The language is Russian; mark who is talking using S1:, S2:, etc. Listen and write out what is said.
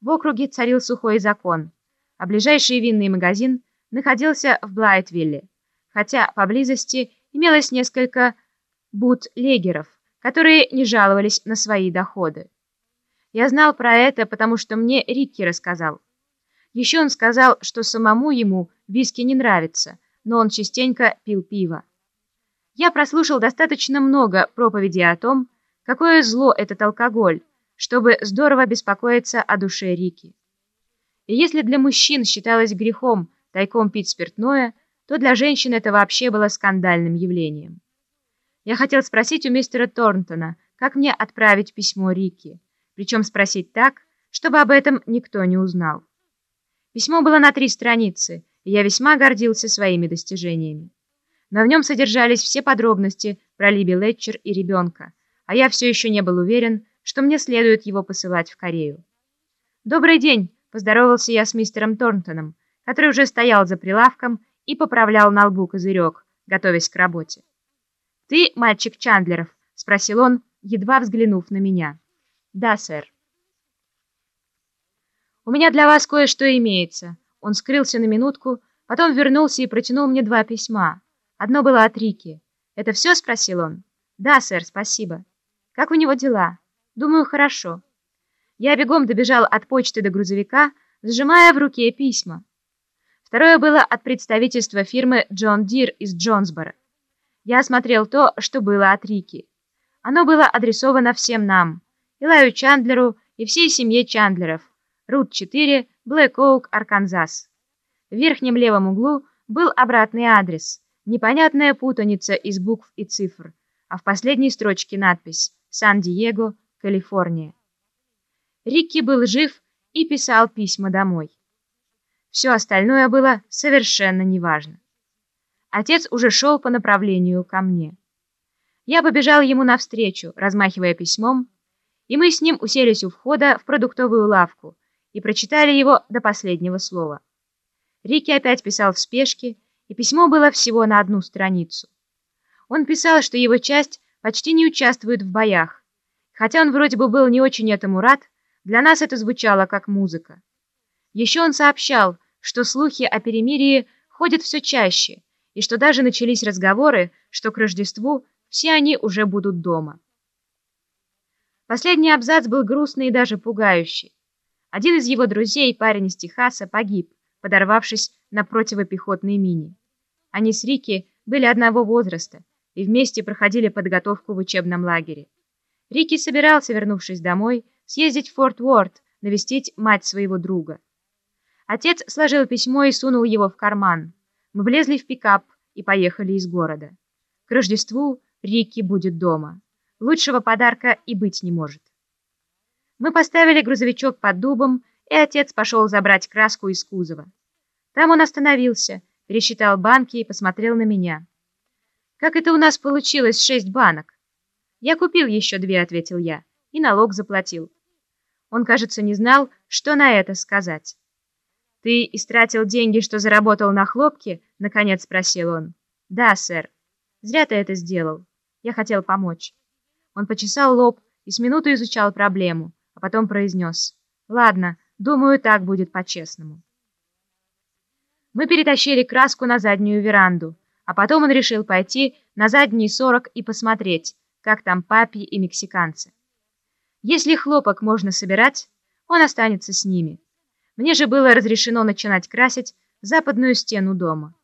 S1: В округе царил сухой закон, а ближайший винный магазин находился в Блайтвилле, хотя поблизости имелось несколько бутлегеров, которые не жаловались на свои доходы. Я знал про это, потому что мне Рикки рассказал. Еще он сказал, что самому ему виски не нравится, но он частенько пил пиво. Я прослушал достаточно много проповедей о том, какое зло этот алкоголь, чтобы здорово беспокоиться о душе Рики. И если для мужчин считалось грехом тайком пить спиртное, то для женщин это вообще было скандальным явлением. Я хотел спросить у мистера Торнтона, как мне отправить письмо Рики, причем спросить так, чтобы об этом никто не узнал. Письмо было на три страницы, и я весьма гордился своими достижениями. Но в нем содержались все подробности про Либи Летчер и ребенка, а я все еще не был уверен, что мне следует его посылать в Корею. «Добрый день!» – поздоровался я с мистером Торнтоном, который уже стоял за прилавком и поправлял на лбу козырек, готовясь к работе. «Ты мальчик Чандлеров?» – спросил он, едва взглянув на меня. «Да, сэр». «У меня для вас кое-что имеется». Он скрылся на минутку, потом вернулся и протянул мне два письма. Одно было от Рики. «Это все?» — спросил он. «Да, сэр, спасибо». «Как у него дела?» «Думаю, хорошо». Я бегом добежал от почты до грузовика, сжимая в руке письма. Второе было от представительства фирмы Джон Дир из Джонсборо. Я осмотрел то, что было от Рики. Оно было адресовано всем нам, Илаю Чандлеру и всей семье Чандлеров, Рут-4, Блэк-Оук, Арканзас. В верхнем левом углу был обратный адрес, непонятная путаница из букв и цифр, а в последней строчке надпись «Сан-Диего, Калифорния». Рикки был жив и писал письма домой. Все остальное было совершенно неважно. Отец уже шел по направлению ко мне. Я побежал ему навстречу, размахивая письмом, и мы с ним уселись у входа в продуктовую лавку и прочитали его до последнего слова. Рики опять писал в спешке, и письмо было всего на одну страницу. Он писал, что его часть почти не участвует в боях. Хотя он вроде бы был не очень этому рад, для нас это звучало как музыка. Еще он сообщал, что слухи о перемирии ходят все чаще, и что даже начались разговоры, что к Рождеству все они уже будут дома. Последний абзац был грустный и даже пугающий. Один из его друзей, парень из Техаса, погиб, подорвавшись на противопехотной мине. Они с Рики были одного возраста и вместе проходили подготовку в учебном лагере. Рики собирался, вернувшись домой, съездить в Форт Уорд, навестить мать своего друга. Отец сложил письмо и сунул его в карман. Мы влезли в пикап и поехали из города. К Рождеству Рикки будет дома. Лучшего подарка и быть не может. Мы поставили грузовичок под дубом, и отец пошел забрать краску из кузова. Там он остановился, пересчитал банки и посмотрел на меня. «Как это у нас получилось шесть банок?» «Я купил еще две», — ответил я, — «и налог заплатил». Он, кажется, не знал, что на это сказать. «Ты истратил деньги, что заработал на хлопке?» — наконец спросил он. «Да, сэр. Зря ты это сделал. Я хотел помочь». Он почесал лоб и с минуту изучал проблему, а потом произнес. «Ладно, думаю, так будет по-честному». Мы перетащили краску на заднюю веранду, а потом он решил пойти на задний сорок и посмотреть, как там папи и мексиканцы. Если хлопок можно собирать, он останется с ними. Мне же было разрешено начинать красить западную стену дома.